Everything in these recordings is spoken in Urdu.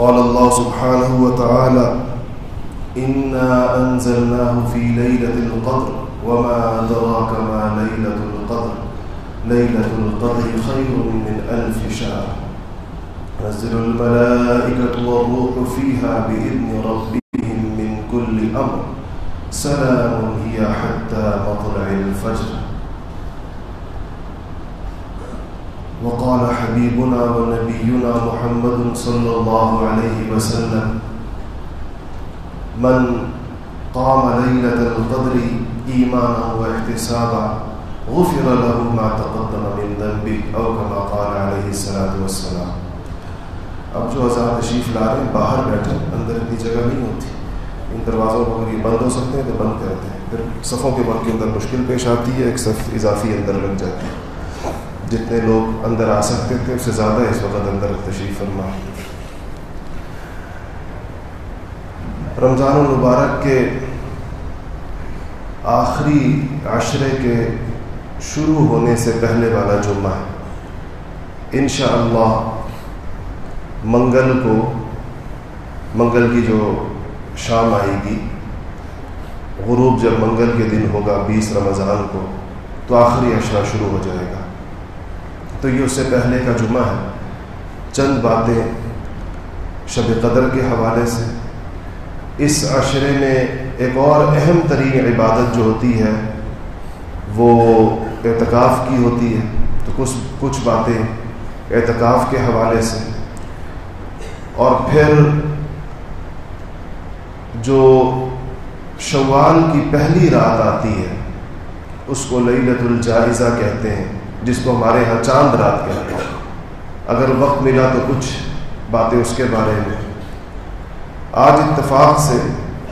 قال الله سبحانه وتعالى، إنا أنزلناه في ليلة القدر، وما أدراك ما ليلة القدر ليلة القدر خير من ألف شهر. تنزل الملائكة والروح فيها بإذن ربهم من كل أمر. سلام هي حتى مطلع الفجر. وقال حبيبنا ونبينا محمد صلى الله عليه وسلم، من قام ليلة القدر إيمانا واحتسابا، غفر له ما تقدم من ذنبه، أو كما قال عليه الصلاة والسلام. اب جو حضرات تشریف لا رہے ہیں، باہر بیٹھے اندر اتنی جگہ نہیں ہوتی۔ ان دروازوں کو یہ بند ہو سکتے ہیں تو بند کرتے ہیں۔ پھر صفوں کے وقت کے اندر مشکل پیش آتی ہے، ایک صف اضافی اندر لگ جاتی ہے۔ جتنے لوگ اندر آ سکتے تھے، اس سے زیادہ اس وقت اندر تشریف فرما۔ رمضان المبارک کے آخری عشرے کے شروع ہونے سے پہلے والا جمعہ ہے۔ انشاءاللہ منگل کو، منگل کی جو شام آئے گی، غروب جب منگل کے دن ہوگا بیس رمضان کو، تو آخری اشرا شروع ہو جائے گا۔ تو یہ اس سے پہلے کا جمعہ ہے۔ چند باتیں شب قدر کے حوالے سے۔ اس عشرے میں ایک اور اہم ترین عبادت جو ہوتی ہے، وہ اعتکاف کی ہوتی ہے۔ تو کچھ کچھ باتیں اعتکاف کے حوالے سے۔ اور پھر جو شوال کی پہلی رات آتی ہے، اس کو لئیلت الجائزہ کہتے ہیں۔ جس کو ہمارے ہاں چاند رات کہتے ہیں اگر وقت ملا تو کچھ باتیں اس کے بارے میں۔ آج اتفاق سے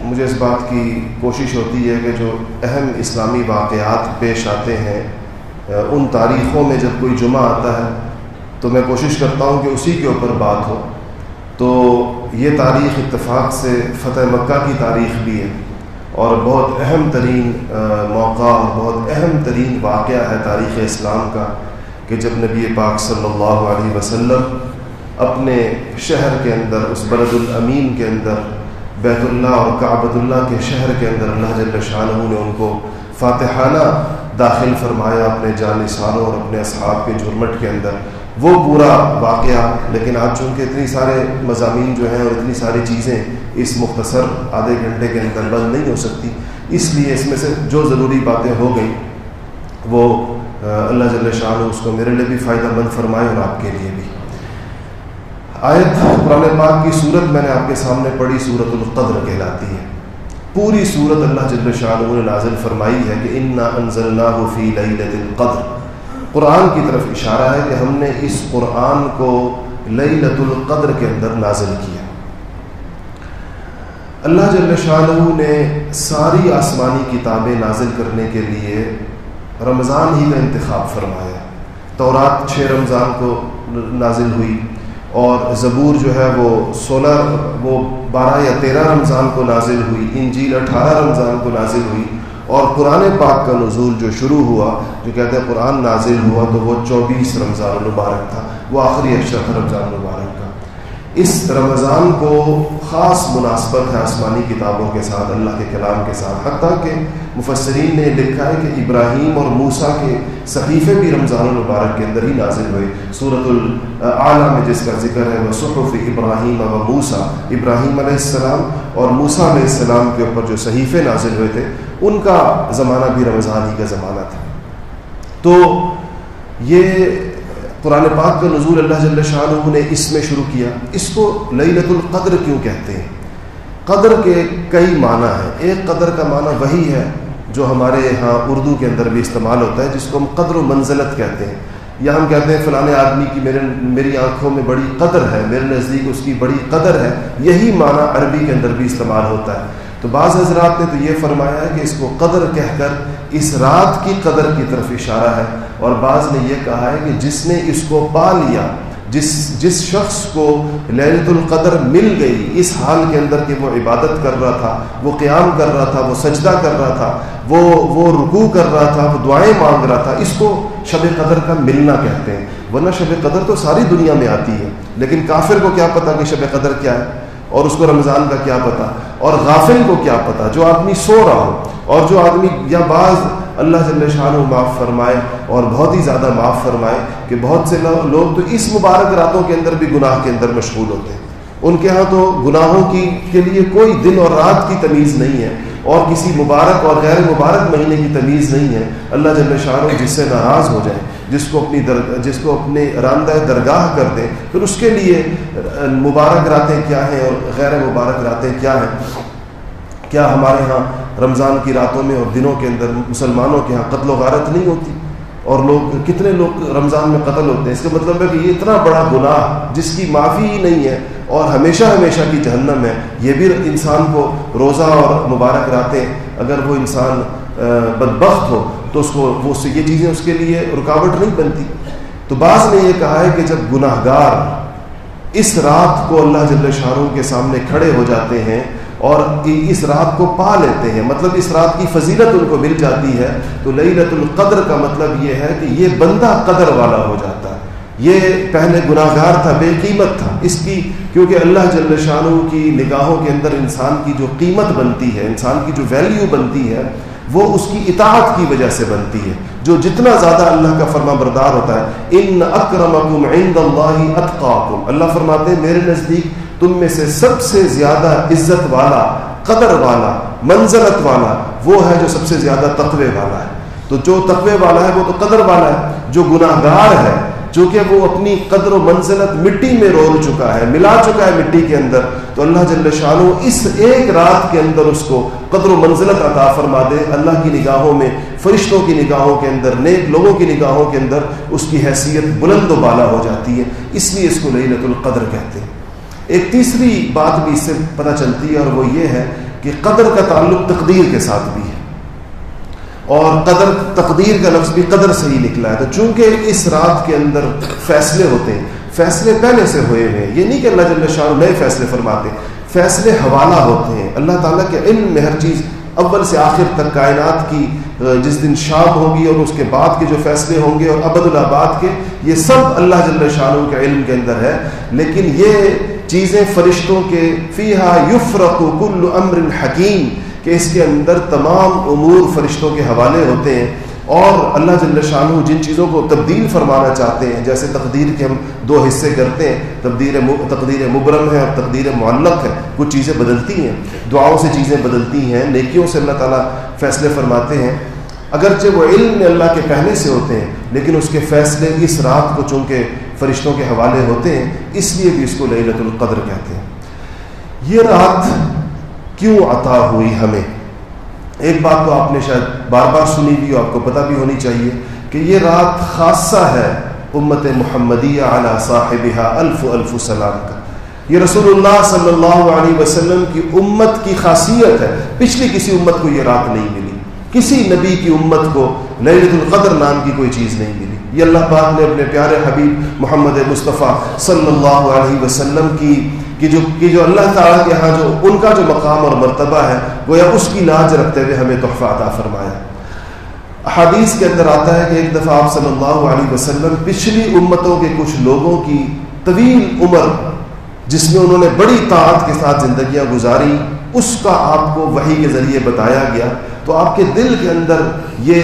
مجھے اس بات کی کوشش ہوتی ہے کہ جو اہم اسلامی واقعات پیش آتے ہیں، ان تاریخوں میں جب کوئی جمعہ آتا ہے، تو میں کوشش کرتا ہوں کہ اسی کے اوپر بات ہو۔ تو یہ تاریخ اتفاق سے فتح مکہ کی تاریخ بھی ہے۔ اور بہت اہم ترین موقع اور بہت اہم ترین واقعہ ہے تاریخ اسلام کا کہ جب نبی پاک صلی اللہ علیہ وسلم اپنے شہر کے اندر، اس بلد الامین کے اندر، بیت اللہ اور کعبۃ اللہ کے شہر کے اندر اللہ جل شاہ نے ان کو فاتحانہ داخل فرمایا اپنے جانثاروں اور اپنے اصحاب کے جھرمٹ کے اندر۔ وہ پورا واقعہ، لیکن آج چونکہ اتنی سارے مضامین جو ہیں اور اتنی ساری چیزیں اس مختصر آدھے گھنٹے کے اندر بند نہیں ہو سکتی۔ اس لیے اس میں سے جو ضروری باتیں ہو گئیں، وہ اللہ جل شاہ اس کو میرے لیے بھی فائدہ مند فرمائے اور آپ کے لیے بھی۔ آیت قرآن پاک کی صورت میں نے آپ کے سامنے پڑھی صورت القدر کہلاتی ہے۔ پوری صورت اللہ جل شاہ نے نازل فرمائی ہے کہ انا انزلناہ فی لیلۃ القدر۔ قرآن کی طرف اشارہ ہے کہ ہم نے اس قرآن کو لیلت القدر کے اندر نازل کیا۔ اللہ جل شاہ نے ساری آسمانی کتابیں نازل کرنے کے لیے رمضان ہی کا انتخاب فرمایا تورات چھ رمضان کو نازل ہوئی اور زبور جو ہے وہ سولہ، وہ بارہ یا تیرہ رمضان کو نازل ہوئی، انجیل اٹھارہ رمضان کو نازل ہوئی اور قرآن پاک کا نزول جو شروع ہوا، جو کہتے ہیں قرآن نازل ہوا تو وہ چوبیس رمضان المبارک تھا، وہ آخری اشرف رمضان المبارک۔ اس رمضان کو خاص مناسبت ہے آسمانی کتابوں کے ساتھ، اللہ کے کلام کے ساتھ۔ حتیٰ کہ مفسرین نے لکھا ہے کہ ابراہیم اور موسا کے صحیفے بھی رمضان المبارک کے اندر ہی نازل ہوئے۔ صورت العلیٰ میں جس کا ذکر ہے وہ صحف ابراہیم و موسا ابراہیم علیہ السلام اور موسا علیہ السلام کے اوپر جو صحیفے نازل ہوئے تھے، ان کا زمانہ بھی رمضان ہی کا زمانہ تھا۔ تو یہ قرآن پاک کا نزول اللہ جل شاہ نے اس میں شروع کیا۔ اس کو لیلت القدر کیوں کہتے ہیں؟ قدر کے کئی معنی ہیں۔ ایک قدر کا معنی وہی ہے جو ہمارے یہاں اردو کے اندر بھی استعمال ہوتا ہے، جس کو ہم قدر و منزلت کہتے ہیں۔ یا ہم کہتے ہیں فلاں آدمی کی میرے، میری آنکھوں میں بڑی قدر ہے، میرے نزدیک اس کی بڑی قدر ہے۔ یہی معنی عربی کے اندر بھی استعمال ہوتا ہے۔ تو بعض حضرات نے تو یہ فرمایا ہے کہ اس کو قدر کہہ کر اس رات کی قدر کی طرف اشارہ ہے اور بعض نے یہ کہا ہے کہ جس نے اس کو پا لیا، جس جس شخص کو للت القدر مل گئی، اس حال کے اندر کہ وہ عبادت کر رہا تھا، وہ قیام کر رہا تھا، وہ سجدہ کر رہا تھا، وہ وہ رکوع کر رہا تھا، وہ دعائیں مانگ رہا تھا، اس کو شب قدر کا ملنا کہتے ہیں۔ ورنہ شب قدر تو ساری دنیا میں آتی ہے، لیکن کافر کو کیا پتا کہ شب قدر کیا ہے؟ اور اس کو رمضان کا کیا پتا؟ اور غافل کو کیا پتا؟ جو آدمی سو رہا ہو، اور جو آدمی یا بعض اللہ جل شاہ معاف فرمائے اور بہت ہی زیادہ معاف فرمائے کہ بہت سے لوگ تو اس مبارک راتوں کے اندر بھی گناہ کے اندر مشغول ہوتے ہیں۔ ان کے ہاں تو گناہوں کی، کے لیے کوئی دن اور رات کی تمیز نہیں ہے، اور کسی مبارک اور غیر مبارک مہینے کی تمیز نہیں ہے۔ اللہ جل شاہ جس سے ناراض ہو جائیں جس کو اپنی در، جس کو اپنے راندہ درگاہ کر دیں پھر اس کے لیے، مبارک راتیں کیا ہیں اور غیر مبارک راتیں کیا ہیں؟ کیا ہمارے ہاں رمضان کی راتوں میں اور دنوں کے اندر مسلمانوں کے ہاں قتل و غارت نہیں ہوتی؟ اور لوگ، کتنے لوگ رمضان میں قتل ہوتے ہیں؟ اس کا مطلب ہے کہ یہ اتنا بڑا گناہ جس کی معافی ہی نہیں ہے اور ہمیشہ ہمیشہ کی جہنم ہے۔ یہ بھی انسان کو روزہ اور مبارک راتیں، اگر وہ انسان بدبخت ہو تو اس کو وہ یہ چیزیں اس کے لیے رکاوٹ نہیں بنتی۔ تو بعض نے یہ کہا ہے کہ جب گناہ گار اس رات کو اللہ جل شاہ کے سامنے کھڑے ہو جاتے ہیں اور اس رات کو پا لیتے ہیں مطلب اس رات کی فضیلت ان کو مل جاتی ہے، تو لیلت القدر کا مطلب یہ ہے کہ یہ بندہ قدر والا ہو جاتا۔ ہے یہ پہلے گناہ گار تھا، بے قیمت تھا۔ اس کی، کیونکہ اللہ جل شاہ کی نگاہوں کے اندر انسان کی جو قیمت بنتی ہے، انسان کی جو ویلیو بنتی ہے وہ اس کی اطاعت کی وجہ سے بنتی ہے۔ جو جتنا زیادہ اللہ کا فرما بردار ہوتا ہے، ان اکرمکم عند اللہ اتقاکم اللہ فرماتے ہیں، میرے نزدیک تم میں سے سب سے زیادہ عزت والا، قدر والا، منزلت والا، وہ ہے جو سب سے زیادہ تقوی والا ہے۔ تو جو تقوی والا ہے، وہ تو قدر والا ہے، جو گناہ گار ہے چونکہ وہ اپنی قدر و منزلت مٹی میں رول چکا ہے، ملا چکا ہے مٹی کے اندر، تو اللہ جل شاہ اس ایک رات کے اندر اس کو قدر و منزلت عطا فرما دے۔ اللہ کی نگاہوں میں، فرشتوں کی نگاہوں کے اندر، نیک لوگوں کی نگاہوں کے اندر اس کی حیثیت بلند و بالا ہو جاتی ہے۔ اس لیے اس کو لیلت القدر کہتے ہیں۔ ایک تیسری بات بھی اس سے پتہ چلتی ہے اور وہ یہ ہے کہ قدر کا تعلق تقدیر کے ساتھ بھی ہے۔ اور قدر تقدیر کا لفظ بھی قدر سے ہی نکلا ہے۔ تو چونکہ اس رات کے اندر فیصلے ہوتے ہیں، فیصلے پہلے سے ہوئے ہوئے ہیں، یہ نہیں کہ اللہ جل شاہ نئے فیصلے فرماتے فیصلے حوالہ ہوتے ہیں۔ اللہ تعالیٰ کے علم میں ہر چیز اول سے آخر تک کائنات کی جس دن شام ہوگی اور اس کے بعد کے جو فیصلے ہوں گے اور ابد الآباد کے، یہ سب اللہ جل شاہ کے علم کے اندر ہے۔ لیکن یہ چیزیں فرشتوں کے فیحا یفرق کل امر حکیم کہ اس کے اندر تمام امور فرشتوں کے حوالے ہوتے ہیں اور اللہ جل شاہ جن چیزوں کو تبدیل فرمانا چاہتے ہیں، جیسے تقدیر کے ہم دو حصے کرتے ہیں، تقدیر تقدیر مبرم ہے اور تقدیر معلق ہے، کچھ چیزیں بدلتی ہیں، دعاؤں سے چیزیں بدلتی ہیں، نیکیوں سے اللہ تعالیٰ فیصلے فرماتے ہیں۔ اگرچہ وہ علم اللہ کے پہلے سے ہوتے ہیں، لیکن اس کے فیصلے اس رات کو چونکہ فرشتوں کے حوالے ہوتے ہیں، اس لیے بھی اس کو لیلت القدر کہتے ہیں۔ یہ رات کیوں عطا ہوئی ہمیں؟ ایک بات تو آپ نے شاید بار بار سنی بھی آپ کو پتہ بھی ہونی چاہیے کہ یہ رات خاصہ ہے امت محمدیہ علی صاحبہ الف الف سلام کا۔ یہ رسول اللہ صلی اللہ علیہ وسلم کی امت کی خاصیت ہے۔ پچھلی کسی امت کو یہ رات نہیں ملی۔ کسی نبی کی امت کو لیلت القدر نام کی کوئی چیز نہیں ملی۔ یہ اللہ پاک نے اپنے پیارے حبیب محمد مصطفیٰ صلی اللہ علیہ وسلم کی کہ جو کہ جو اللہ تعالیٰ کے یہاں جو ان کا جو مقام اور مرتبہ ہے وہ یا اس کی لاج رکھتے ہوئے ہمیں تحفہ عطا فرمایا۔ حدیث کے اندر آتا ہے کہ ایک دفعہ آپ صلی اللہ علیہ وسلم پچھلی امتوں کے کچھ لوگوں کی طویل عمر، جس میں انہوں نے بڑی طاعت کے ساتھ زندگیاں گزاری، اس کا آپ کو وہی کے ذریعے بتایا گیا۔ تو آپ کے دل کے اندر یہ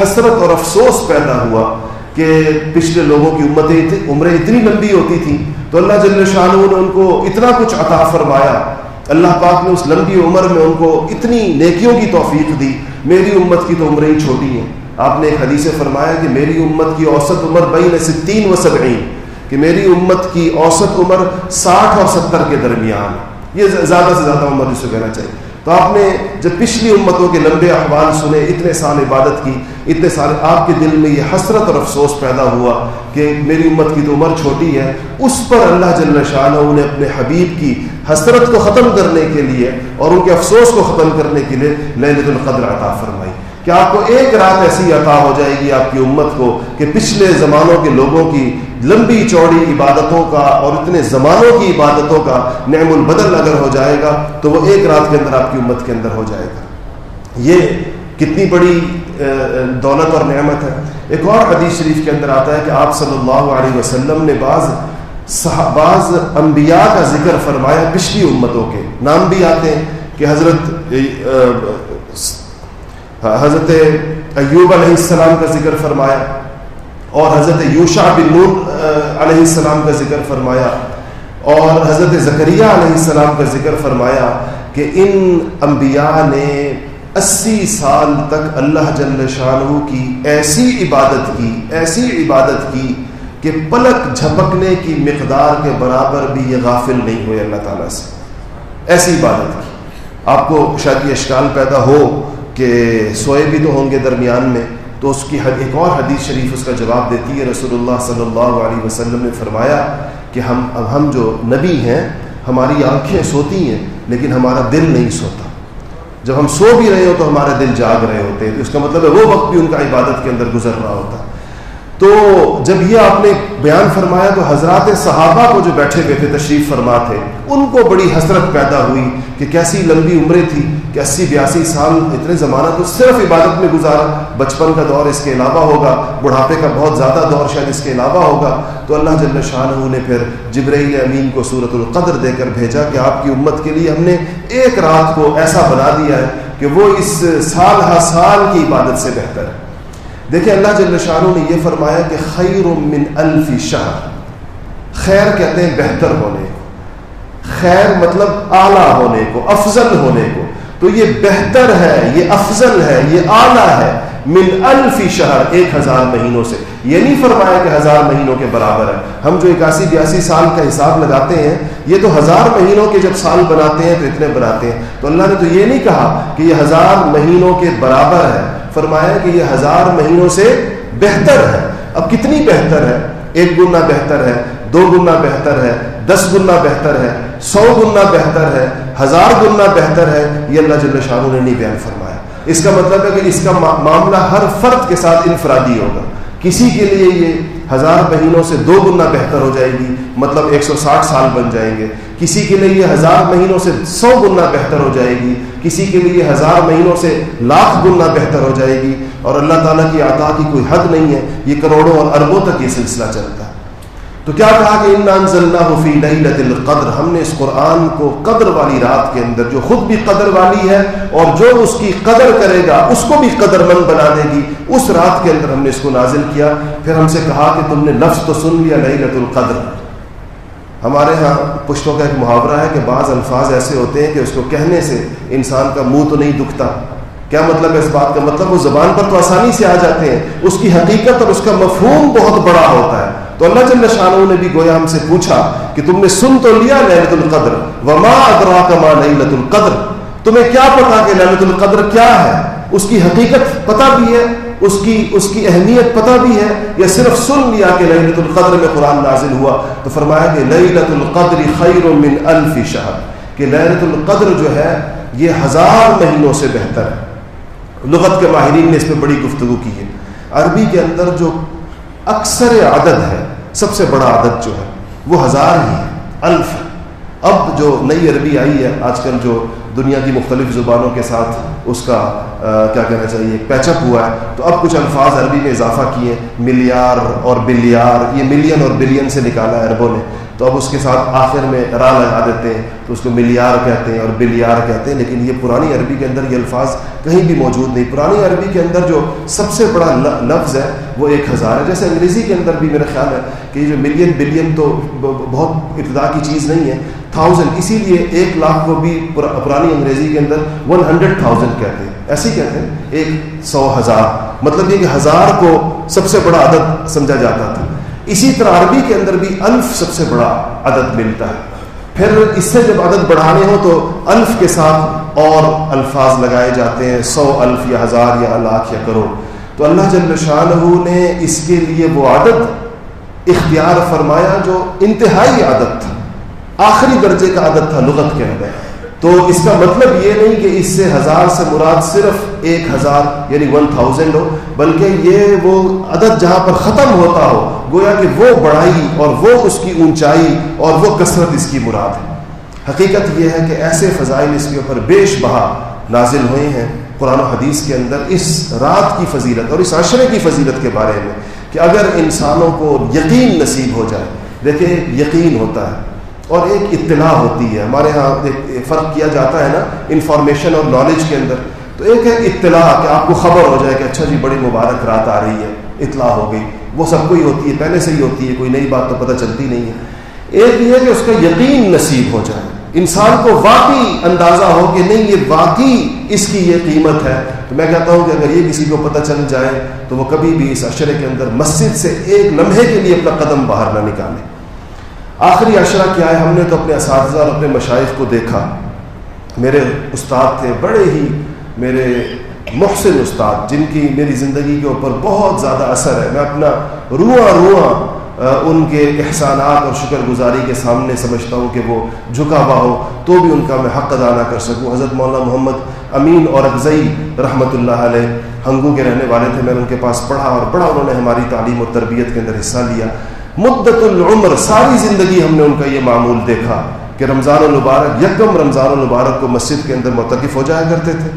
حسرت اور افسوس پیدا ہوا کہ پچھلے لوگوں کی امتیں عمریں اتنی لمبی ہوتی تھیں، تو اللہ جل شاہ نے ان کو اتنا کچھ عطا فرمایا۔ اللہ پاک نے اس لمبی عمر میں ان کو اتنی نیکیوں کی توفیق دی، میری امت کی تو عمریں ہی چھوٹی ہیں۔ آپ نے ایک حدیث فرمایا کہ میری امت کی اوسط عمر بین ستین و سبعین، کہ میری امت کی اوسط عمر ساٹھ اور ستر کے درمیان۔ یہ زیادہ سے زیادہ عمر جسے کہنا چاہیے۔ تو آپ نے جب پچھلی امتوں کے لمبے احوال سنے، اتنے سال عبادت کی، اتنے سال آپ کے دل میں یہ حسرت اور افسوس پیدا ہوا کہ میری امت کی تو عمر چھوٹی ہے۔ اس پر اللہ جل شاہ نے اپنے حبیب کی حسرت کو ختم کرنے کے لیے اور ان کے افسوس کو ختم کرنے کے لیے للت القدر عطا فرمائی۔ کہ آپ کو ایک رات ایسی عطا ہو جائے گی آپ کی امت کو کہ پچھلے زمانوں کے لوگوں کی لمبی چوڑی عبادتوں کا اور اتنے زمانوں کی عبادتوں کا نعم البدل اگر ہو جائے گا تو وہ ایک رات کے اندر آپ کی امت کے اندر ہو جائے گا۔ یہ کتنی بڑی دولت اور نعمت ہے۔ ایک اور حدیث شریف کے اندر آتا ہے کہ آپ صلی اللہ علیہ وسلم نے بعض بعض انبیاء کا ذکر فرمایا پچھلی امتوں کے۔ نام بھی آتے ہیں کہ حضرت حضرت ایوب علیہ السلام کا ذکر فرمایا۔ اور حضرت یوشا بن نور علیہ السلام کا ذکر فرمایا۔ اور حضرت زکریہ علیہ السلام کا ذکر فرمایا کہ ان انبیاء نے اسی سال تک اللہ جل شاہ کی ایسی عبادت کی، ایسی عبادت کی کہ پلک جھپکنے کی مقدار کے برابر بھی یہ غافل نہیں ہوئے اللہ تعالیٰ سے۔ ایسی عبادت کی۔ آپ کو شاید یہ اشکال پیدا ہو کہ سوئے بھی تو ہوں گے درمیان میں تو اس کی ایک اور حدیث شریف اس کا جواب دیتی ہے۔ رسول اللہ صلی اللہ علیہ وسلم نے فرمایا کہ ہم اب ہم جو نبی ہیں، ہماری آنکھیں سوتی ہیں، لیکن ہمارا دل نہیں سوتا۔ جب ہم سو بھی رہے ہو تو ہمارا دل جاگ رہے ہوتے ہیں۔ تو اس کا مطلب ہے وہ وقت بھی ان کا عبادت کے اندر گزر رہا ہوتا۔ ہے تو جب یہ آپ نے بیان فرمایا تو حضرات صحابہ کو جو بیٹھے ہوئے تھے تشریف فرما تھے، ان کو بڑی حسرت پیدا ہوئی کہ کیسی لمبی عمریں تھی کہ اسی بیاسی سال اتنے زمانہ تو صرف عبادت میں گزارا۔ بچپن کا دور اس کے علاوہ ہوگا، بڑھاپے کا بہت زیادہ دور شاید اس کے علاوہ ہوگا۔ تو اللہ جل شاہ نے پھر جبرائیل امین کو صورت القدر دے کر بھیجا کہ آپ کی امت کے لیے ہم نے ایک رات کو ایسا بنا دیا ہے کہ وہ اس سال ہر سال کی عبادت سے بہتر ہے۔ دیکھیں اللہ جل شاہ نے یہ فرمایا کہ خیر من الف شہر۔ خیر کہتے ہیں بہتر ہونے کو۔ خیر مطلب اعلیٰ ہونے کو، افضل ہونے کو۔ تو یہ بہتر ہے، یہ افضل ہے، یہ اعلیٰ ہے من الفی شہر ایک ہزار مہینوں سے۔ یہ نہیں فرمایا کہ ہزار مہینوں کے برابر ہے۔ ہم جو اکاسی بیاسی سال کا حساب لگاتے ہیں، یہ تو ہزار مہینوں کے جب سال بناتے ہیں تو اتنے بناتے ہیں۔ تو اللہ نے تو یہ نہیں کہا کہ یہ ہزار مہینوں کے برابر ہے۔ فرمایا کہ یہ ہزار مہینوں سے بہتر ہے۔ اب کتنی بہتر ہے؟ ایک گنا بہتر ہے، دو گنا بہتر ہے، دس گنا بہتر ہے، سو گنا بہتر ہے، ہزار گنا بہتر ہے۔ یہ اللہ جل شاہ نے نہیں بیان فرمایا۔ اس کا مطلب ہے کہ اس کا معاملہ ہر فرد کے ساتھ انفرادی ہوگا۔ کسی کے لیے یہ ہزار مہینوں سے دو گنا بہتر ہو جائے گی مطلب ایک سو ساٹھ سال بن جائیں گے۔ کسی کے لیے ہزار مہینوں سے سو گنا بہتر ہو جائے گی، کسی کے لیے ہزار مہینوں سے لاکھ گنا بہتر ہو جائے گی۔ اور اللہ تعالیٰ کی عطا کی کوئی حد نہیں ہے، یہ کروڑوں اور اربوں تک یہ سلسلہ چلتا ہے۔ تو کیا کہا کہ فی لیلۃ القدر؟ ہم نے اس قرآن کو قدر والی رات کے اندر، جو خود بھی قدر والی ہے اور جو اس کی قدر کرے گا، اس کو بھی قدر مند بنا دے گی۔ اس رات کے اندر ہم نے اس کو نازل کیا۔ پھر ہم سے کہا کہ تم نے لفظ تو سن لیا لیلۃ القدر۔ ہمارے ہاں پشتوں کا ایک محاورہ ہے کہ بعض الفاظ ایسے ہوتے ہیں کہ اس کو کہنے سے انسان کا منہ تو نہیں دکھتا۔ کیا مطلب ہے اس بات کا؟ مطلب وہ زبان پر تو آسانی سے آ جاتے ہیں۔ اس کی حقیقت اور اس کا مفہوم بہت بڑا ہوتا ہے۔ تو اللہ جل شاہ نے بھی گویا ہم سے پوچھا کہ تم نے سن تو لیا لہلت القدر، وما ادراک ما لہلت القدر؟ تمہیں کیا پتا کہ لہلت القدر کیا ہے؟ اس کی حقیقت پتہ بھی ہے، اس کی اس کی اہمیت پتہ بھی ہے، یا صرف سن لیا کہ لہلت القدر میں قرآن نازل ہوا؟ تو فرمایا کہ لہلت القدر خیر من الف شہر، کہ لہلت القدر جو ہے، یہ ہزار مہینوں سے بہتر ہے۔ لغت کے ماہرین نے اس پہ بڑی گفتگو کی ہے۔ عربی کے اندر جو اکثر عدد ہے، سب سے بڑا عدد جو ہے، وہ ہزار ہی ہے، الف۔ اب جو نئی عربی آئی ہے، آج کل جو دنیا کی مختلف زبانوں کے ساتھ اس کا کیا کہنا چاہیے پیچ اپ ہوا ہے، تو اب کچھ الفاظ عربی میں اضافہ کیے، ملیار اور بلیار، یہ ملین اور بلین سے نکالا ہے عربوں نے۔ تو اب اس کے ساتھ آخر میں را لگا دیتے ہیں، تو اس کو ملیار کہتے ہیں اور بلیار کہتے ہیں، لیکن یہ پرانی عربی کے اندر یہ الفاظ کہیں بھی موجود نہیں۔ پرانی عربی کے اندر جو سب سے بڑا لفظ ہے، وہ ایک ہزار ہے۔ جیسے انگریزی کے اندر بھی میرا خیال ہے کہ یہ جو ملین بلین تو بہت ابتدا کی چیز نہیں ہے تھاؤزینڈ اسی لیے ایک لاکھ کو بھی پرانی انگریزی کے اندر ون ہنڈریڈ تھاؤزینڈ کہتے ہیں۔ ایسے ہی کہتے ہیں، ایک سو ہزار۔ مطلب یہ کہ ہزار کو سب سے بڑا عدد سمجھا جاتا تھا۔ اسی طرح عربی کے اندر بھی الف سب سے بڑا عدد ملتا ہے۔ پھر اس سے جب عدد بڑھانے ہو تو الف کے ساتھ اور الفاظ لگائے جاتے ہیں، سو الف یا ہزار یا لاکھ یا کروڑ۔ تو اللہ جل شاہ نے اس کے لیے وہ عدد اختیار فرمایا جو انتہائی عدد تھا۔ آخری درجے کا عدد تھا لغت کے اندر۔ تو اس کا مطلب یہ نہیں کہ اس سے ہزار سے مراد صرف ایک ہزار یعنی ون تھاؤزینڈ ہو، بلکہ یہ وہ عدد جہاں پر ختم ہوتا ہو گویا کہ وہ بڑائی اور وہ اس کی اونچائی اور وہ کثرت اس کی مراد ہے۔ حقیقت یہ ہے کہ ایسے فضائل اس کے اوپر بیش بہا نازل ہوئے ہیں قرآن و حدیث کے اندر اس رات کی فضیلت اور اس عشرے کی فضیلت کے بارے میں کہ اگر انسانوں کو یقین نصیب ہو جائے۔ دیکھیں، یقین ہوتا ہے اور ایک اطلاع ہوتی ہے۔ ہمارے ہاں ایک فرق کیا جاتا ہے نا انفارمیشن اور نالج کے اندر۔ تو ایک ہے اطلاع کہ آپ کو خبر ہو جائے کہ اچھا جی بڑی مبارک رات آ رہی ہے، اطلاع ہو گئی۔ وہ سب کو ہی ہوتی ہے، پہلے سے ہی ہوتی ہے، کوئی نئی بات تو پتہ چلتی نہیں ہے۔ ایک یہ ہے کہ اس کا یقین نصیب ہو جائے۔ انسان کو واقعی اندازہ ہو کہ نہیں، یہ واقعی اس کی یہ قیمت ہے۔ تو میں کہتا ہوں کہ اگر یہ کسی کو پتہ چل جائے، تو وہ کبھی بھی اس اشرے کے اندر مسجد سے ایک لمحے کے لیے اپنا قدم باہر نہ نکالے۔ آخری اشرہ کیا ہے؟ ہم نے تو اپنے اساتذہ اور اپنے مشائق کو دیکھا۔ میرے استاد تھے، بڑے ہی میرے محسن استاد، جن کی میری زندگی کے اوپر بہت زیادہ اثر ہے۔ میں اپنا رواں رواں ان کے احسانات اور شکر گزاری کے سامنے سمجھتا ہوں کہ وہ جھکا ہوا ہو تو بھی ان کا میں حق ادا نہ کر سکوں۔ حضرت مولانا محمد امین اور افزئی رحمۃ اللہ علیہ ہنگو کے رہنے والے تھے، میں نے ان کے پاس پڑھا اور بڑا انہوں نے ہماری تعلیم و تربیت کے اندر حصہ لیا۔ مدت العمر، ساری زندگی ہم نے ان کا یہ معمول دیکھا کہ رمضان المبارک، یکم رمضان المبارک کو مسجد کے اندر متقف ہو جایا کرتے تھے۔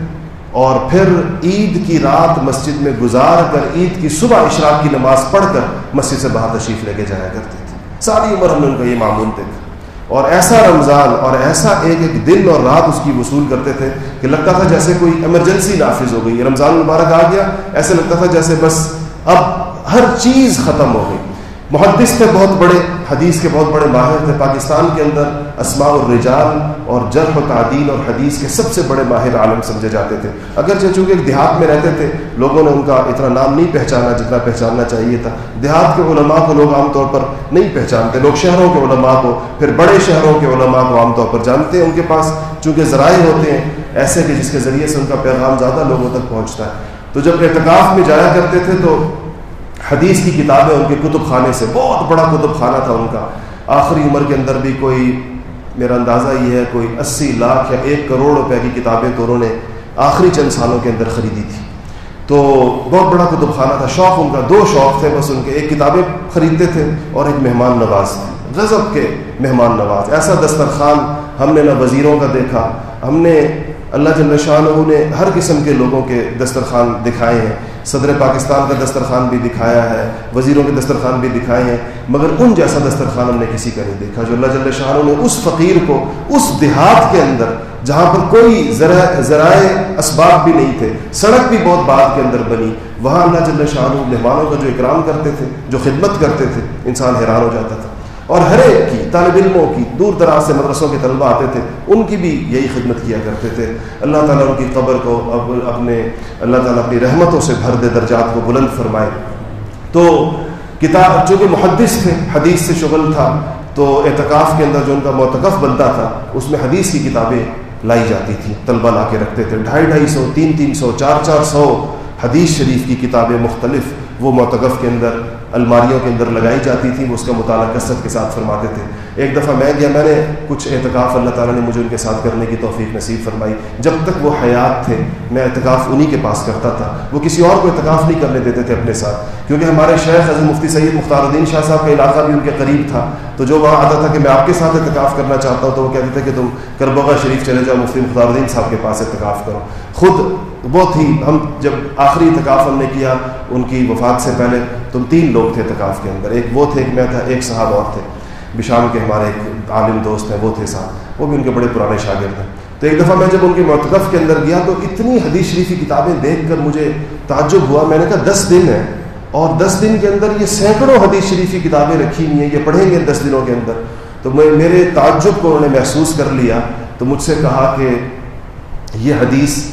اور پھر عید کی رات مسجد میں گزار کر عید کی صبح اشراق کی نماز پڑھ کر مسجد سے باہر تشریف لے کے جایا کرتے تھے۔ ساری عمر ہم نے ان کا یہ معمول دیکھا۔ اور ایسا رمضان اور ایسا ایک ایک دن اور رات اس کی وصول کرتے تھے کہ لگتا تھا جیسے کوئی ایمرجنسی نافذ ہو گئی، رمضان المبارک آ گیا، ایسے لگتا تھا جیسے بس اب ہر چیز ختم ہو گئی۔ محدث تھے بہت بڑے، حدیث کے بہت بڑے ماہر تھے۔ پاکستان کے اندر اسماء الرجال اور جرح و تعدیل اور حدیث کے سب سے بڑے ماہر عالم سمجھے جاتے تھے۔ اگرچہ چونکہ ایک دیہات میں رہتے تھے، لوگوں نے ان کا اتنا نام نہیں پہچانا جتنا پہچاننا چاہیے تھا۔ دیہات کے علماء کو لوگ عام طور پر نہیں پہچانتے۔ لوگ شہروں کے علماء کو، پھر بڑے شہروں کے علماء کو عام طور پر جانتے ہیں ان کے پاس۔ چونکہ ذرائع ہوتے ہیں ایسے کہ جس کے ذریعے سے ان کا پیغام زیادہ لوگوں تک پہنچتا ہے۔ تو جب اعتکاف میں جایا کرتے تھے تو حدیث کی کتابیں ان کے کتب خانے سے، بہت بڑا کتب خانہ تھا ان کا۔ آخری عمر کے اندر بھی کوئی، میرا اندازہ یہ ہے، کوئی اسی لاکھ یا ایک کروڑ روپے کی کتابیں تو انہوں نے آخری چند سالوں کے اندر خریدی تھی۔ تو بہت بڑا کتب خانہ تھا، شوق ان کا، دو شوق تھے، بس ان کے۔ ایک کتابیں خریدتے تھے اور ایک مہمان نواز تھے۔ غضب کے مہمان نواز۔ ایسا دسترخوان ہم نے نہ وزیروں کا دیکھا، ہم نے اللہ جل شاہ نے ہر قسم کے لوگوں کے دسترخوان دکھائے ہیں۔ صدر پاکستان کا دسترخوان بھی دکھایا ہے، وزیروں کے دسترخوان بھی دکھائے ہیں، مگر ان جیسا دسترخوان ہم نے کسی کا نہیں دیکھا۔ جو اللہ جل شاہ نے اس فقیر کو اس دیہات کے اندر، جہاں پر کوئی ذرائع اسباب بھی نہیں تھے، سڑک بھی بہت بعد کے اندر بنی، وہاں اللہ جل شاہ مہمانوں کا جو اکرام کرتے تھے، جو خدمت کرتے تھے، انسان حیران ہو جاتا تھا۔ اور ہر ایک کی، طالب علموں کی، دور دراز سے مدرسوں کے طلبہ آتے تھے، ان کی بھی یہی خدمت کیا کرتے تھے۔ اللہ تعالیٰ ان کی قبر کو اب اپنے، اللہ تعالیٰ اپنی رحمتوں سے بھر دے، درجات کو بلند فرمائے۔ تو کتاب جو محدث تھے، حدیث سے شغل تھا، تو اعتکاف کے اندر جو ان کا معتکف بنتا تھا، اس میں حدیث کی کتابیں لائی جاتی تھیں طلبہ لا کے رکھتے تھے۔ ڈھائی ڈھائی سو، تین تین سو، چار چار سو حدیث شریف کی کتابیں مختلف وہ معتکف کے اندر الماریوں کے اندر لگائی جاتی تھیں وہ اس کا مطالعہ کثرت کے ساتھ فرماتے تھے۔ ایک دفعہ میں گیا، میں نے کچھ اعتکاف اللہ تعالیٰ نے مجھے ان کے ساتھ کرنے کی توفیق نصیب فرمائی۔ جب تک وہ حیات تھے، میں اعتکاف انہی کے پاس کرتا تھا۔ وہ کسی اور کو اعتکاف نہیں کرنے دیتے تھے اپنے ساتھ، کیونکہ ہمارے شیخ حضرت مفتی سید مختار الدین شاہ صاحب کا علاقہ بھی ان کے قریب تھا۔ تو جو وہاں آتا تھا کہ میں آپ کے ساتھ اعتکاف کرنا چاہتا ہوں، تو وہ کہتے تھے کہ تم کربوگا شریف چلے جاؤ، مفتی مختار الدین صاحب کے پاس اعتکاف کرو۔ خود بہت ہی ہم جب آخری اعتکاف ہم نے کیا، ان کی وفات سے پہلے تم تین لوگ تھے اعتکاف کے اندر۔ ایک وہ تھے ایک میں تھا، ایک صاحب اور تھے۔ بشام کے ہمارے ایک عالم دوست ہیں، وہ تھے صاحب وہ بھی ان کے بڑے پرانے شاگرد ہیں۔ تو ایک دفعہ میں جب ان کے مرتکف کے اندر گیا تو اتنی حدیث شریفی کتابیں دیکھ کر مجھے تعجب ہوا۔ میں نے کہا، دس دن ہیں اور دس دن کے اندر یہ سینکڑوں حدیث شریفی کتابیں رکھی ہوئی ہیں، یہ پڑھیں گے دس دنوں کے اندر۔ تو میں، میرے تعجب کو انہوں نے محسوس کر لیا۔ تو مجھ سے کہا کہ یہ حدیث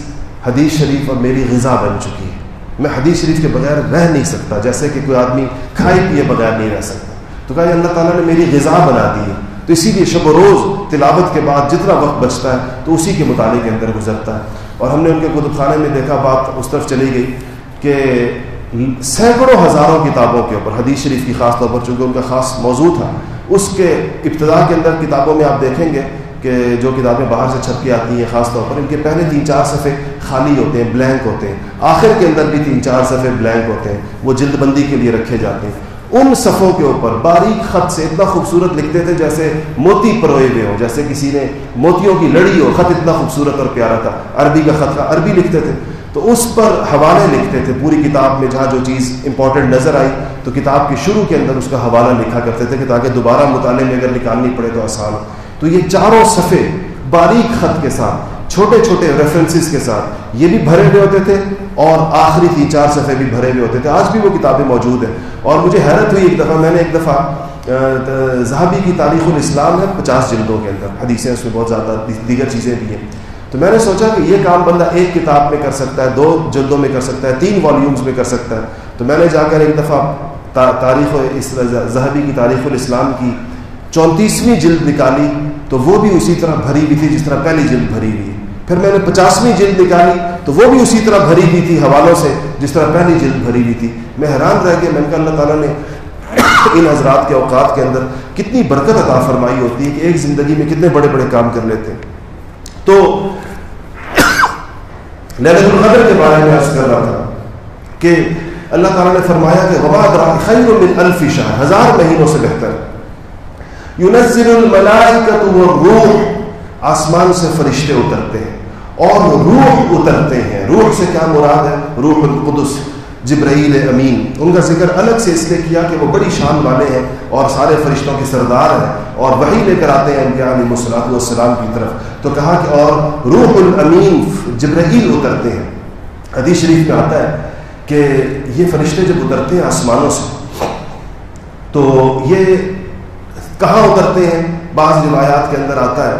حدیث شریف اور میری غذا بن چکی ہے۔ میں حدیث شریف کے بغیر رہ نہیں سکتا، جیسے کہ کوئی آدمی کھائے پیے بغیر نہیں رہ سکتا۔ تو کہا اللہ تعالیٰ نے میری غذا بنا دی ہے۔ تو اسی لیے شب و روز تلاوت کے بعد جتنا وقت بچتا ہے، تو اسی کے مطالعے کے اندر گزرتا ہے۔ اور ہم نے ان کے کتب خانے میں دیکھا، بات اس طرف چلی گئی کہ سینکڑوں ہزاروں کتابوں کے اوپر، حدیث شریف کی خاص طور پر چونکہ ان کا خاص موضوع تھا، اس کے ابتدا کے اندر کتابوں میں آپ دیکھیں گے کہ جو کتابیں باہر سے چھپ کے آتی ہیں، خاص طور پر ان کے پہلے تین چار صفحے خالی ہوتے ہیں بلینک ہوتے ہیں۔ آخر کے اندر بھی تین چار صفحے بلینک ہوتے ہیں، وہ جلد بندی کے لیے رکھے جاتے ہیں۔ ان صفوں کے اوپر باریک خط سے اتنا خوبصورت لکھتے تھے جیسے موتی پروئے ہوئے جیسے کسی نے موتیوں کی لڑی ہو، خط اتنا خوبصورت اور پیارا تھا۔ عربی کا خط تھا، عربی لکھتے تھے۔ تو اس پر حوالے لکھتے تھے، پوری کتاب میں جہاں جو چیز امپورٹنٹ نظر آئی، تو کتاب کے شروع کے اندر اس کا حوالہ لکھا کرتے تھے کہ تاکہ دوبارہ مطالعے میں اگر نکالنی پڑے تو آسان ہو۔ تو یہ چاروں صفحے باریک خط کے ساتھ، چھوٹے چھوٹے ریفرنسز کے ساتھ یہ بھی بھرے ہوئے ہوتے تھے اور آخری تین چار صفحے بھی بھرے ہوئے ہوتے تھے۔ آج بھی وہ کتابیں موجود ہیں۔ اور مجھے حیرت ہوئی ایک دفعہ، میں نے ایک دفعہ ذہبی کی تاریخ الاسلام ہے، پچاس جلدوں کے اندر۔ حدیثیں اس میں بہت زیادہ دیگر چیزیں بھی ہیں۔ تو میں نے سوچا کہ یہ کام بندہ ایک کتاب میں کر سکتا ہے، دو جلدوں میں کر سکتا ہے، تین والیومز میں کر سکتا ہے۔ تو میں نے جا کر ایک دفعہ تاریخ ذہبی کی تاریخ الاسلام کی چونتیسویں جلد نکالی۔ تو وہ بھی اسی طرح بھری ہوئی تھی جس طرح پہلی جلد بھری ہوئی پھر میں نے پچاسویں جلد نکالی تو وہ بھی اسی طرح بھری ہوئی تھی حوالوں سے جس طرح پہلی جلد بھری ہوئی تھی۔ میں حیران رہ گیا، میں نے کہا اللہ تعالیٰ نے ان حضرات کے اوقات کے اندر کتنی برکت عطا فرمائی ہوتی ہے کہ ایک زندگی میں کتنے بڑے بڑے کام کر لیتے ہیں۔ تو للت القدر کے بارے میں عرض کر رہا تھا کہ اللہ تعالیٰ نے فرمایا کہ وباد خیر من الف شہر ہزار مہینوں سے بہتر۔ یونزل الملائکت والروح آسمان سے فرشتے اترتے ہیں اور روح اترتے ہیں۔ روح سے کیا مراد ہے؟ روح القدس، جبرائیل امین۔ ان کا ذکر الگ سے اس لیے کیا کہ وہ بڑی شان والے ہیں اور سارے فرشتوں کے سردار ہیں اور وہی لے کر آتے ہیں انبیاء علیہ مسلاط والسلام کی طرف۔ تو کہا کہ اور روح الامین جبرائیل اترتے ہیں۔ حدیث شریف میں آتا ہے کہ یہ فرشتے جب اترتے ہیں آسمانوں سے، تو یہ کہاں اترتے ہیں؟ بعض روایات کے اندر آتا ہے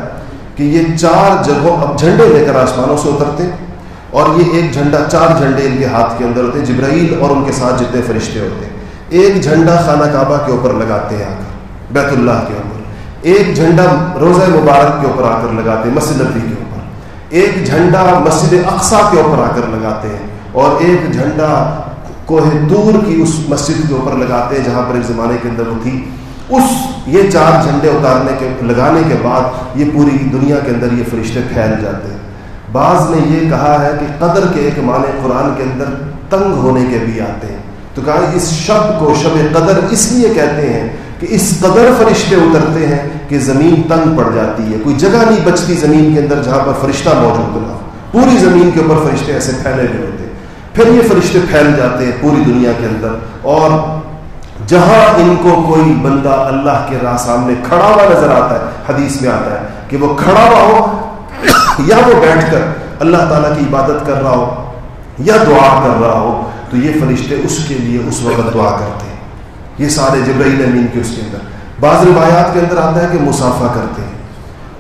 کہ یہ چار جگہوں اب جھنڈے لے کر آسمانوں سے اترتے اور یہ ایک جھنڈا، چار جھنڈے ان کے ہاتھ کے اندر ہوتے ہیں جبرائیل اور ان کے ساتھ جتنے فرشتے ہوتے۔ ہیں ایک جھنڈا خانہ کعبہ کے اوپر لگاتے ہیں آ کر، بیت اللہ کے اوپر۔ ایک جھنڈا روزہ مبارک کے اوپر آ کر لگاتے ہیں مسجد نبی کے اوپر۔ ایک جھنڈا مسجد اقسا کے اوپر آ کر لگاتے ہیں اور ایک جھنڈا کوہ دور کی اس مسجد کے اوپر لگاتے ہیں جہاں پر ایک زمانے کے اندر وہ تھی۔ اس یہ چار جھنڈے اتارنے کے لگانے کے بعد یہ پوری دنیا کے اندر یہ فرشتے پھیل جاتے ہیں۔ بعض نے یہ کہا ہے کہ قدر کے ایک معنی قرآن کے اندر تنگ ہونے کے بھی آتے ہیں۔ تو کہا اس شب کو شب قدر اس لیے کہتے ہیں کہ اس قدر فرشتے اترتے ہیں کہ زمین تنگ پڑ جاتی ہے۔ کوئی جگہ نہیں بچتی زمین کے اندر جہاں پر فرشتہ موجود نہ ہو۔ پوری زمین کے اوپر فرشتے ایسے پھیلے ہوئے ہوتے ہیں۔ پھر یہ فرشتے پھیل جاتے ہیں پوری دنیا کے اندر۔ اور جہاں ان کو کوئی بندہ اللہ کے راہ سامنے کھڑا ہوا نظر آتا ہے، حدیث میں آتا ہے کہ وہ کھڑا ہوا ہو، یا وہ بیٹھ کر اللہ تعالیٰ کی عبادت کر رہا ہو، یا دعا کر رہا ہو، تو یہ فرشتے اس کے لیے اس وقت دعا کرتے ہیں۔ یہ سارے جبرائیل امین کے اس کے اندر۔ بعض روایات کے اندر آتا ہے کہ مسافہ کرتے ہیں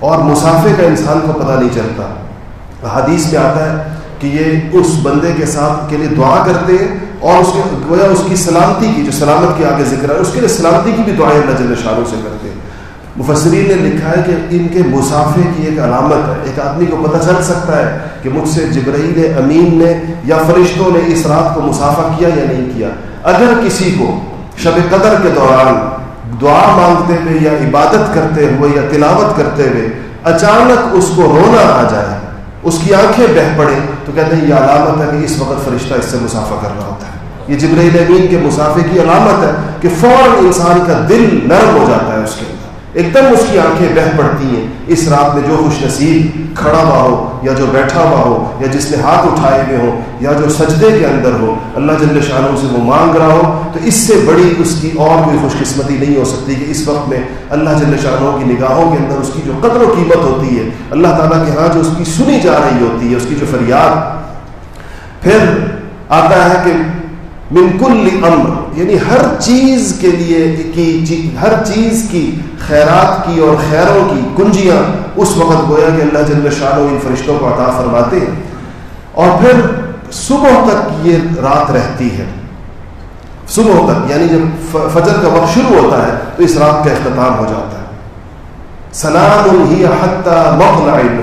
اور مسافے کا انسان کو پتہ نہیں چلتا۔ حدیث میں آتا ہے کہ یہ اس بندے کے ساتھ کے لیے دعا کرتے ہیں اور اس کے گویا اس کی سلامتی کی جو سلامت کے آگے ذکر ہے، اس کے لیے سلامتی کی بھی دعائیں اللہ جل شاہوں سے کرتے ہیں۔ مفسرین نے لکھا ہے کہ ان کے مسافے کی ایک علامت ہے۔ ایک آدمی کو پتہ چل سکتا ہے کہ مجھ سے جبرائیل امین نے یا فرشتوں نے اس رات کو مسافہ کیا یا نہیں کیا۔ اگر کسی کو شب قدر کے دوران دعا مانگتے ہوئے یا عبادت کرتے ہوئے یا تلاوت کرتے ہوئے اچانک اس کو رونا آ جائے، اس کی آنکھیں بہ پڑے تو کہتے ہیں یہ علامت ہے کہ اس وقت فرشتہ اس سے مسافہ کر رہا ہوتا ہے۔ یہ جبرائیل امین کے مسافے کی علامت ہے کہ فوراً انسان کا دل نرم ہو جاتا ہے اس کے اندر۔ ایک دم اس کی آنکھیں بہ پڑتی ہیں۔ اس رات میں جو خوش نصیب کھڑا ہوا ہو، یا جو بیٹھا ہوا ہو، یا جس نے ہاتھ اٹھائے ہوئے ہو یا جو سجدے کے اندر ہو، اللہ جل شاہ سے وہ مانگ رہا ہو، تو اس سے بڑی اس کی اور کوئی خوش قسمتی نہیں ہو سکتی کہ اس وقت میں اللہ جل شاہ کی نگاہوں کے اندر اس کی جو قدر و قیمت ہوتی ہے، اللہ تعالیٰ کے ہاں جو اس کی سنی جا رہی ہوتی ہے، اس کی جو فریاد۔ پھر آتا ہے کہ من کل امر یعنی ہر چیز کے لیے کی ہر چیز کی خیرات کی اور خیروں کی کنجیاں اس وقت گویا کہ اللہ جل شاہ ان فرشتوں کو عطا فرماتے ہیں۔ اور پھر صبح تک یہ رات رہتی ہے۔ صبح تک یعنی جب فجر کا وقت شروع ہوتا ہے تو اس رات کا اختتام ہو جاتا ہے۔ سلام ہی حتیٰ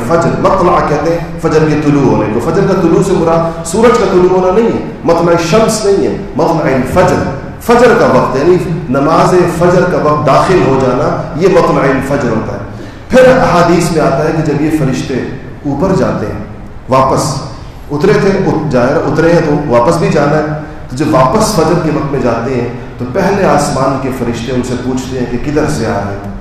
فجر مطلع کہتے ہیں فجر کے طلوع ہونے کو فجر کا طلوع سے مراد سورج کا طلوع ہونا نہیں ہے مطلع شمس نہیں ہے مطلع فجر فجر کا وقت یعنی نماز فجر کا وقت داخل ہو جانا. یہ مطلع فجر ہوتا ہے. پھر احادیث میں آتا ہے کہ جب یہ فرشتے اوپر جاتے ہیں، واپس اترے تھے جائے اترے ہیں تو واپس بھی جانا ہے. تو جب واپس فجر کے وقت میں جاتے ہیں، تو پہلے آسمان کے فرشتے ان سے پوچھتے ہیں کہ کدھر سے آ رہے ہیں؟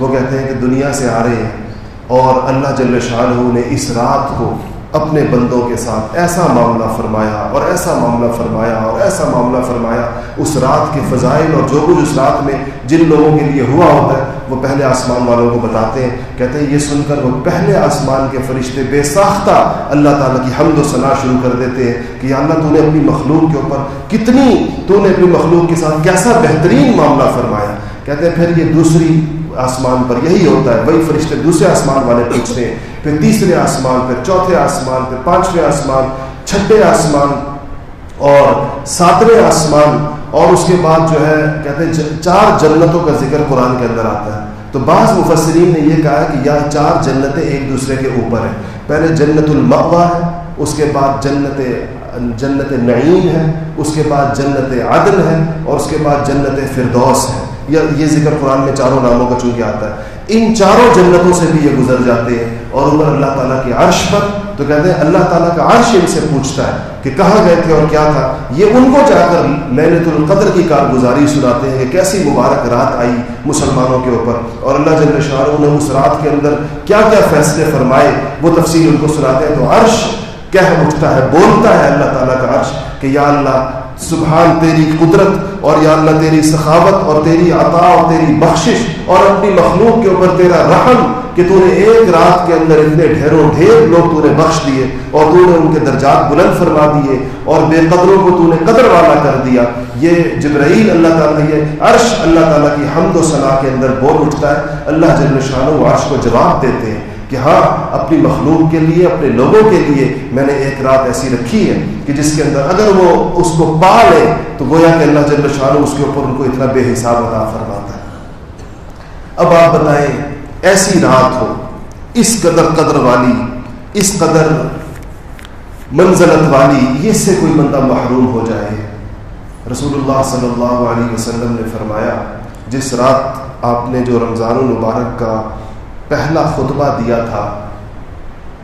وہ کہتے ہیں کہ دنیا سے آ رہے ہیں۔ اور اللہ جل شاہ نے اس رات کو اپنے بندوں کے ساتھ ایسا معاملہ فرمایا اور ایسا معاملہ فرمایا اور ایسا معاملہ فرمایا، اس رات کے فضائل اور جو کچھ اس رات میں جن لوگوں کے لیے ہوا ہوتا ہے، وہ پہلے آسمان والوں کو بتاتے ہیں۔ کہتے ہیں، یہ سن کر وہ پہلے آسمان کے فرشتے بے ساختہ اللہ تعالیٰ کی حمد و ثنا شروع کر دیتے ہیں کہ یا اللہ تو نے اپنی مخلوق کے اوپر کتنی، تو نے اپنی مخلوق کے ساتھ کیسا بہترین معاملہ فرمایا۔ کہتے ہیں، پھر یہ دوسری آسمان پر یہی ہوتا ہے۔ وہی فرشتے دوسرے آسمان والے پوچھتے ہیں، پھر تیسرے آسمان، پھر چوتھے آسمان، پھر پانچویں آسمان، چھٹے آسمان اور ساتویں آسمان۔ اور اس کے بعد جو ہے، کہتے ہیں چار جنتوں کا ذکر قرآن کے اندر آتا ہے۔ تو بعض مفسرین نے یہ کہا کہ یا چار جنتیں ایک دوسرے کے اوپر ہیں۔ پہلے جنت المغوا ہے، اس کے بعد جنت جنت نعیم ہے، اس کے بعد جنت عدل ہے، اور اس کے بعد جنت فردوس ہے۔ یہ ذکر قرآن میں چاروں ناموں کا چونکہ آتا ہے۔ ان چاروں جنتوں سے بھی یہ گزر جاتے ہیں اور اوپر اللہ تعالیٰ کے عرش پر تو کہتے ہیں اللہ تعالیٰ کا عرش ان سے پوچھتا ہے کہ کہاں گئے تھے اور کیا تھا؟ یہ ان کو جا کر لینت القدر کی کارگزاری سناتے ہیں کہ کیسی مبارک رات آئی مسلمانوں کے اوپر۔ اور اللہ جل شاہ نے اس رات کے اندر کیا کیا فیصلے فرمائے؟ وہ تفصیل ان کو سناتے ہیں تو عرش کہہ اٹھتا ہے، بولتا ہے اللہ تعالیٰ کا عرش کہ یا اللہ، سبحان تیری قدرت اور یا اللہ تیری سخاوت اور تیری عطا اور تیری بخشش اور اپنی مخلوق کے اوپر تیرا رحم کہ تو نے ایک رات کے اندر اتنے ڈھیروں ڈھیر لوگ تو نے بخش دیے اور تو نے ان کے درجات بلند فرما دیے اور بے قدروں کو تو نے قدر والا کر دیا۔ یہ جبرائیل اللہ تعالیٰ یہ عرش اللہ تعالیٰ کی حمد و ثناء کے اندر بول اٹھتا ہے۔ اللہ جل شان و عرش کو جواب دیتے ہیں۔ کہ ہاں اپنی مخلوق کے لیے، اپنے لوگوں کے لیے میں نے ایک رات ایسی رکھی ہے کہ جس کے اندر اگر وہ اس کو پا لے، تو گویا کہ اللہ جل شاہ اس کے اوپر ان کو اتنا بے حساب عطا فرماتا ہے۔ اب آپ بتائیں، ایسی رات ہو، اس قدر قدر والی، اس قدر منزلت والی، یہ سے کوئی بندہ محروم ہو جائے؟ رسول اللہ صلی اللہ علیہ وسلم نے فرمایا، جس رات آپ نے جو رمضان المبارک کا پہلا خطبہ دیا تھا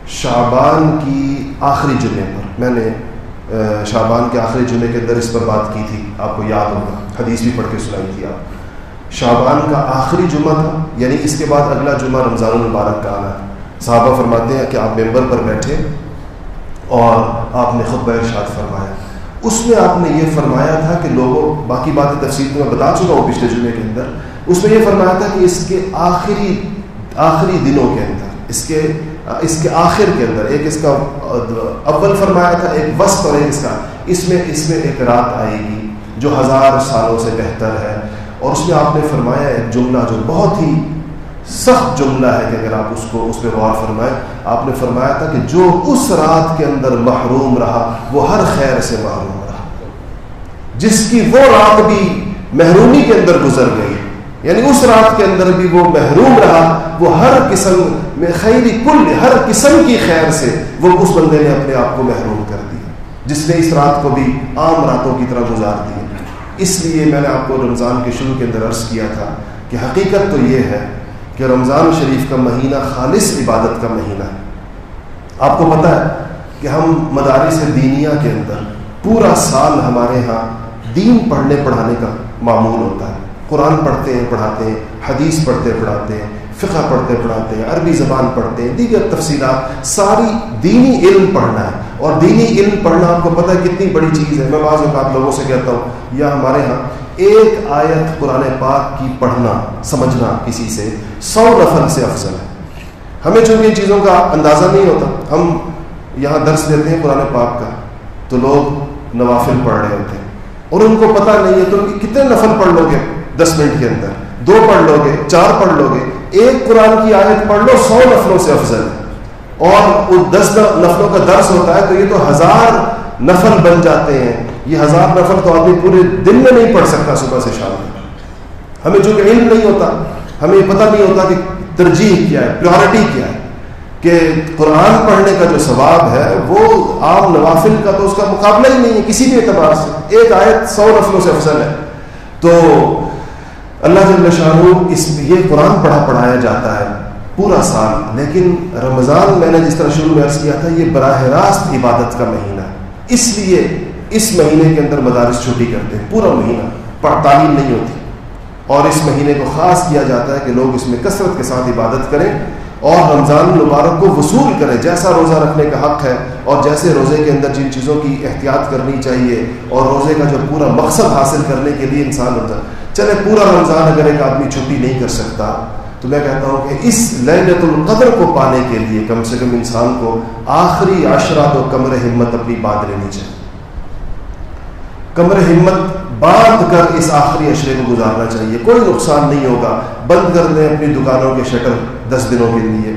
شعبان کی آخری جمعے پر۔ میں نے شعبان کے آخری جمعے کے اندر اس پر بات کی تھی۔ آپ کو یاد ہوگا۔ حدیث بھی پڑھ کے سنائی تھی آپ۔ شعبان کا آخری جمعہ تھا یعنی اس کے بعد اگلا جمعہ رمضان المبارک کا آنا ہے۔ صحابہ فرماتے ہیں کہ آپ ممبر پر بیٹھے اور آپ نے خطبہ ارشاد فرمایا۔ اس میں آپ نے یہ فرمایا تھا کہ لوگوں، باقی باتیں تفصیل میں بتا چکا ہوں پچھلے جمعے کے اندر، اس میں یہ فرمایا تھا کہ اس کے آخری آخری دنوں کے اندر، اس کے اس کے آخر کے اندر، ایک اس کا، اول فرمایا تھا، ایک وسط اور ایک اس کا، اس میں اس میں ایک رات آئے گی جو ہزار سالوں سے بہتر ہے۔ اور اس میں آپ نے فرمایا ایک جملہ جو بہت ہی سخت جملہ ہے کہ اگر آپ اس کو، اس پہ غور فرمائیں، آپ نے فرمایا تھا کہ جو اس رات کے اندر محروم رہا، وہ ہر خیر سے محروم رہا۔ جس کی وہ رات بھی محرومی کے اندر گزر گئی یعنی اس رات کے اندر بھی وہ محروم رہا، وہ ہر قسم میں خیری کل، ہر قسم کی خیر سے وہ اس بندے نے اپنے آپ کو محروم کر دیا، جس نے اس رات کو بھی عام راتوں کی طرح گزار دیا۔ اس لیے میں نے آپ کو رمضان کے شروع کے اندر عرض کیا تھا کہ حقیقت تو یہ ہے کہ رمضان شریف کا مہینہ خالص عبادت کا مہینہ ہے۔ آپ کو پتہ ہے کہ ہم مدارس دینیا کے اندر پورا سال ہمارے ہاں دین پڑھنے پڑھانے کا معمول ہوتا ہے۔ قرآن پڑھتے ہیں، پڑھاتے ہیں، حدیث پڑھتے پڑھاتے ہیں، فقہ پڑھتے پڑھاتے ہیں، عربی زبان پڑھتے ہیں، دیگر تفصیلات، ساری دینی علم پڑھنا ہے۔ اور دینی علم پڑھنا آپ کو پتہ ہے کتنی بڑی چیز ہے۔ میں بعض اوقات لوگوں سے کہتا ہوں، یا ہمارے ہاں ایک آیت قرآن پاک کی پڑھنا، سمجھنا کسی سے سو نفل سے افضل ہے۔ ہمیں چونکہ ان چیزوں کا اندازہ نہیں ہوتا، ہم یہاں درس دیتے ہیں قرآن پاک کا، تو لوگ نوافل پڑھ رہے ہوتے ہیں۔ اور ان کو پتہ نہیں ہے، تو کتنے نفل پڑھ لو گے؟ دس منٹ کے اندر۔ دو پڑھ لو گے، چار پڑھ لو گے۔ ایک قرآن کی آیت پڑھ لو، سو نفلوں سے افضل ہے۔ اور دس نفلوں کا درس ہوتا ہے تو یہ تو ہزار نفل بن جاتے ہیں۔ یہ ہزار نفل تو آدمی پورے دن میں نہیں پڑھ سکتا صبح سے شام تک۔ ہمیں جو کہ علم نہیں ہوتا، ہمیں یہ پتہ نہیں ہوتا کہ ترجیح کیا ہے پیورٹی کیا ہے۔ کہ قرآن پڑھنے کا جو ثواب ہے، وہ عام نوافل کا تو اس کا مقابلہ ہی نہیں ہے، کسی بھی اعتبار سے۔ ایک آیت سو نفلوں سے افضل ہے۔ تو اللہ جل شاہ اس یہ قرآن پڑھا پڑھایا جاتا ہے پورا سال، لیکن رمضان میں نے جس طرح شروع میں عرض کیا تھا، یہ براہ راست عبادت کا مہینہ ہے۔ اس لیے اس مہینے کے اندر مدارس چھٹی کرتے ہیں، پورا مہینہ پڑھ تعلیم نہیں ہوتی۔ اور اس مہینے کو خاص کیا جاتا ہے کہ لوگ اس میں کثرت کے ساتھ عبادت کریں۔ اور رمضان المبارک کو وصول کرے، جیسا روزہ رکھنے کا حق ہے، اور جیسے روزے کے اندر جن چیزوں کی احتیاط کرنی چاہیے، اور روزے کا جو پورا مقصد حاصل کرنے کے لیے انسان رمضان، چلے، پورا رمضان اگر ایک آدمی چھٹی نہیں کر سکتا، تو میں کہتا ہوں کہ اس لینت القدر کو پانے کے لیے کم سے کم انسان کو آخری عشرات و کمر ہمت اپنی باندھ لینی چاہیے۔ کمر ہمت باندھ کر اس آخری اشرے کو گزارنا چاہیے۔ کوئی نقصان نہیں ہوگا۔ بند کر دیں اپنی دکانوں کے شٹر دس دنوں کے لیے۔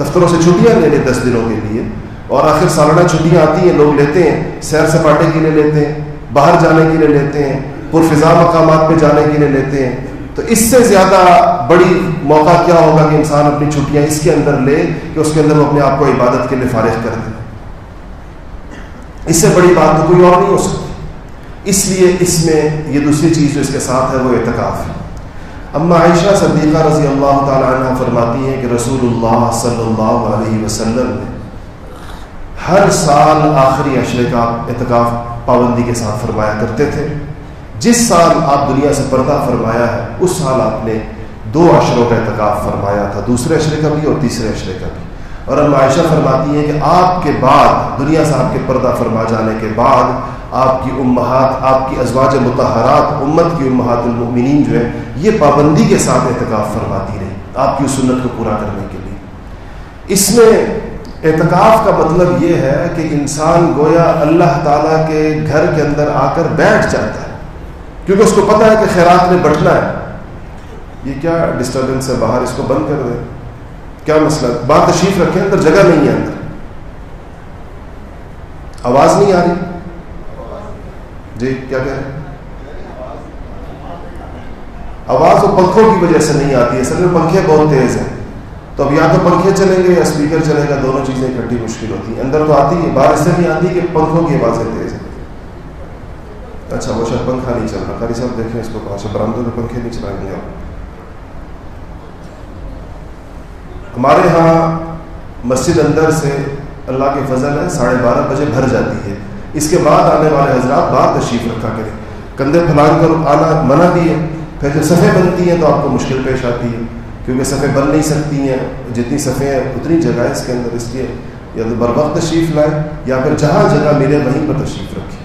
دفتروں سے چھٹیاں لے لیں دس دنوں کے لیے۔ اور آخر سالانہ چھٹیاں آتی ہیں، لوگ لیتے ہیں، سیر سپاٹے کے لیے لیتے ہیں، باہر جانے کے لیے لیتے ہیں، پرفضا مقامات پہ جانے کے لیے لیتے ہیں۔ تو اس سے زیادہ بڑی موقع کیا ہوگا کہ انسان اپنی چھٹیاں اس کے اندر لے کہ اس کے اندر وہ اپنے آپ کو عبادت کے لیے فارغ کر دے۔ اس سے بڑی بات تو کوئی اور نہیں ہو سکتی۔ اس لیے اس میں یہ دوسری چیز جو اس کے ساتھ ہے وہ اعتکاف ہے۔ اما عائشہ صدیقہ رضی اللہ تعالیٰ عنہ فرماتی ہیں کہ رسول اللہ صلی اللہ علیہ وسلم نے ہر سال آخری اشرے کا اعتکاف پابندی کے ساتھ فرمایا کرتے تھے۔ جس سال آپ دنیا سے پردہ فرمایا ہے، اس سال آپ نے دو اشروں کا اعتکاف فرمایا تھا، دوسرے اشرے کا بھی اور تیسرے اشرے کا بھی۔ اور اب عائشہ فرماتی ہیں کہ آپ کے بعد، دنیا سے آپ کے پردہ فرما جانے کے بعد آپ کی امہات، آپ کی ازواج متحرات امت کی امہات المؤمنین جو ہے یہ پابندی کے ساتھ اعتکاف فرماتی رہی آپ کی سنت کو پورا کرنے کے لیے۔ اس میں اعتکاف کا مطلب یہ ہے کہ انسان گویا اللہ تعالیٰ کے گھر کے اندر آ کر بیٹھ جاتا ہے، کیونکہ اس کو پتہ ہے کہ خیرات میں بٹنا ہے۔ یہ کیا ڈسٹربنس ہے باہر، اس کو بند کر دیں۔ کیا مسئلہ؟ بات تشریف رکھیں، اندر جگہ نہیں ہے اندر۔ آواز نہیں آ رہی۔ جی کیا کہہ رہے آواز وہ پنکھوں کی وجہ سے نہیں آتی ہے، اصل میں پنکھے بہت تیز ہیں۔ تو اب یا تو پنکھے چلیں گے یا اسپیکر چلے گا، دونوں چیزیں اکٹھی مشکل ہوتی ہیں۔ اندر تو آتی ہے باہر اس سے نہیں آتی کہ پنکھوں کی آوازیں تیز ہیں۔ اچھا وہ شاید پنکھا نہیں چل رہا۔ قاری صاحب، دیکھیں اس کو کہاں سے اچھا، برامدوں میں پنکھے نہیں چلائیں گے۔ آپ ہمارے ہاں مسجد اندر سے اللہ کے فضل ہے، ساڑھے بارہ بجے بھر جاتی ہے۔ اس کے بعد آنے والے حضرات بعد تشریف رکھا کریں۔ کندھے پھلان کر آنا منع بھی ہے، پھر جب صفحے بنتی ہیں تو آپ کو مشکل پیش آتی ہے کیونکہ صفحے بن نہیں سکتی ہیں، جتنی صفحے ہیں، اتنی جگہ ہے اس کے اندر اس لیے یا تو بر وقت تشریف لائیں یا پھر جہاں جگہ ملے وہیں پر تشریف رکھیں۔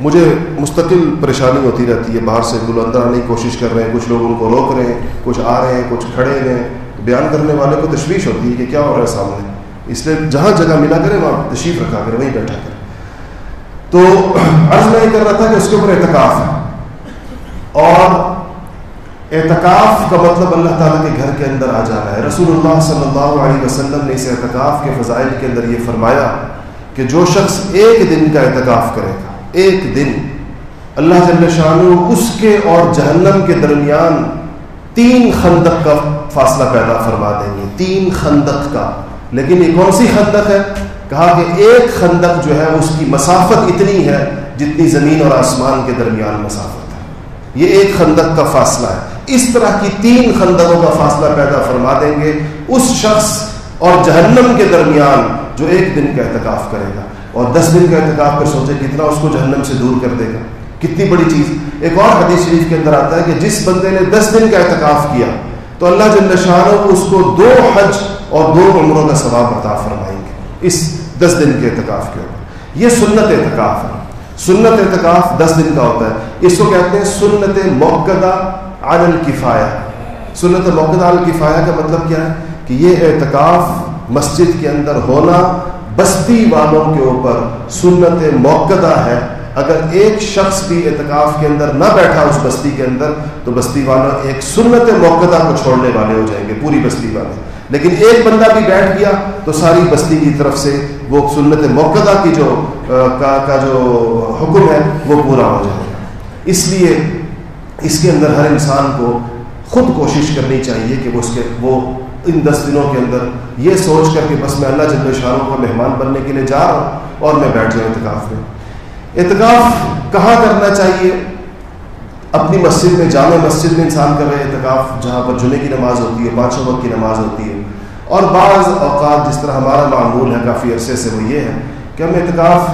مجھے مستقل پریشانی ہوتی رہتی ہے، باہر سے لوگ اندر آنے کی کوشش کر رہے ہیں۔ کچھ لوگ ان کو روک رہے ہیں، کچھ آ رہے ہیں، کچھ کھڑے ہوئے ہیں۔ بیان کرنے والے کو تشویش ہوتی ہے کہ کیا ہو رہا ہے سامنے۔ اس لیے جہاں جگہ ملا کرے وہاں تشریف رکھا کرے وہیں بیٹھا کرے تو عرض میں یہ کر رہا تھا کہ اس کے اوپر اعتکاف ہے۔ اور اعتکاف کا مطلب اللہ تعالیٰ کے گھر کے اندر آ جانا ہے۔ رسول اللہ صلی اللہ علیہ وسلم نے اس اعتکاف کے فضائل کے اندر یہ فرمایا کہ جو شخص ایک دن کا اعتکاف کرے گا، ایک دن۔ اللہ جل شاہ اس کے اور جہنم کے درمیان تین خندق کا فاصلہ پیدا فرما دیں گے، تین خندق کا۔ لیکن یہ کون سی خندق ہے؟ کہا کہ ایک خندق جو ہے اس کی مسافت اتنی ہے جتنی زمین اور آسمان کے درمیان مسافت ہے۔ یہ ایک خندق کا فاصلہ ہے۔ اس طرح کی تین خندقوں کا فاصلہ پیدا فرما دیں گے۔ اس شخص اور جہنم کے درمیان جو ایک دن کا احتکاف کرے گا اور دس دن کا احتکاف کر سوچے کتنا اس کو جہنم سے دور کر دے گا۔ کتنی بڑی چیز۔ ایک اور حدیث شریف کے اندر آتا ہے کہ جس بندے نے دس دن کا احتکاف کیا تو اللہ جل شاہ اس کو دو حج اور دو عمروں کا ثواب عطا فرمائیں گے۔ اس دس دن کے اعتکاف کے اوپر۔ یہ سنت اعتکاف ہے۔ سنت اعتکاف دس دن کا ہوتا ہے۔ اس کو کہتے ہیں سنت موقع عن الکفایا سنت موقع عن الکفایا کا مطلب کیا ہے؟ کہ یہ اعتکاف مسجد کے اندر ہونا بستی والوں کے اوپر سنت موقع ہے۔ اگر ایک شخص بھی اعتکاف کے اندر نہ بیٹھا اس بستی کے اندر تو بستی والا ایک سنت موقع کو چھوڑنے والے ہو جائیں گے پوری بستی والے۔ لیکن ایک بندہ بھی بیٹھ گیا تو ساری بستی کی طرف سے وہ سنت موقع کی جو کا, کا جو حکم ہے وہ پورا ہو جائے۔ گا اس لیے اس کے اندر ہر انسان کو خود کوشش کرنی چاہیے کہ وہ اس کے وہ ان دس دنوں کے اندر یہ سوچ کر کہ بس میں اللہ جل شاہوں کا مہمان بننے کے لیے جا رہا ہوں اور میں بیٹھ جاؤں اعتکاف میں۔ اعتکاف کہاں کرنا چاہیے؟ اپنی مسجد میں، جامع مسجد میں انسان کر رہے اعتکاف، جہاں پر جمعے کی نماز ہوتی ہے، پانچوں وقت کی نماز ہوتی ہے۔ اور بعض اوقات جس طرح ہمارا معمول ہے، کافی عرصے سے وہ یہ ہے کہ ہم اعتکاف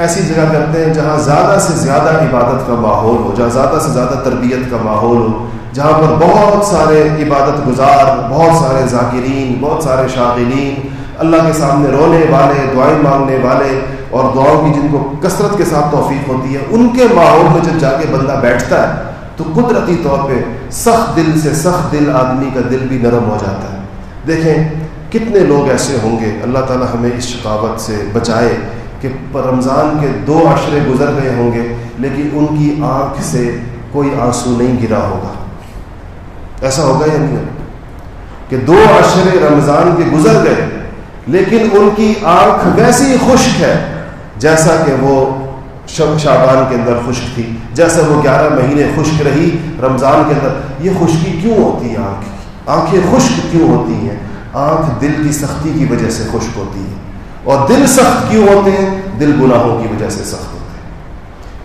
ایسی جگہ کرتے ہیں جہاں زیادہ سے زیادہ عبادت کا ماحول ہو، جہاں زیادہ سے زیادہ تربیت کا ماحول ہو، جہاں پر بہت سارے عبادت گزار، بہت سارے ذاکرین، بہت سارے شاغرین اللہ کے سامنے رونے والے، دعائیں مانگنے والے اور دعاؤں کی جن کو کثرت کے ساتھ توفیق ہوتی ہے، ان کے ماحول میں جب جا کے بندہ بیٹھتا ہے، تو قدرتی طور پہ سخت دل سے سخت دل آدمی کا دل بھی نرم ہو جاتا ہے۔ دیکھیں، کتنے لوگ ایسے ہوں گے، اللہ تعالیٰ ہمیں اس شکاوت سے بچائے کہ رمضان کے دو عشرے گزر گئے ہوں گے، لیکن ان کی آنکھ سے کوئی آنسو نہیں گرا ہوگا۔ ایسا ہوگا یا نہیں؟ کہ دو عشرے رمضان کے گزر گئے، لیکن ان کی آنکھ ویسی خشک ہے جیسا کہ وہ شب شابان کے اندر خشک تھی، جیسا وہ گیارہ مہینے خشک رہی رمضان کے اندر، یہ خشکی کیوں ہوتی ہے آنکھ آنکھیں خشک کیوں ہوتی ہیں؟ آنکھ دل کی سختی کی وجہ سے خشک ہوتی ہے۔ اور دل سخت کیوں ہوتے ہیں؟ دل گناہوں کی وجہ سے سخت ہوتے ہیں۔